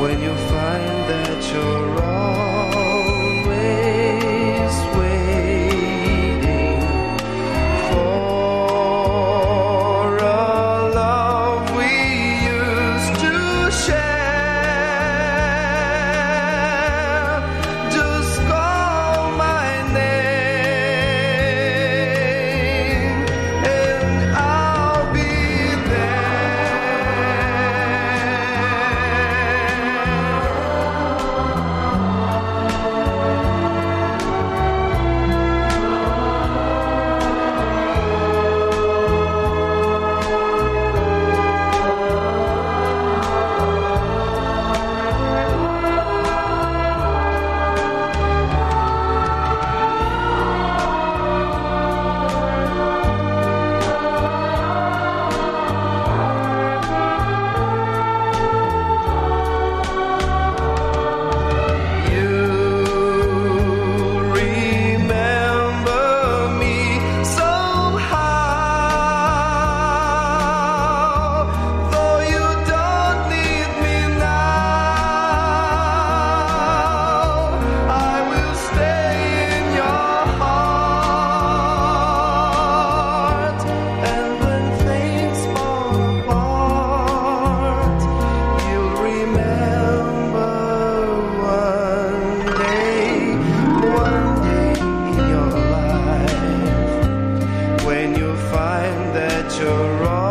when you find that you're wrong. road.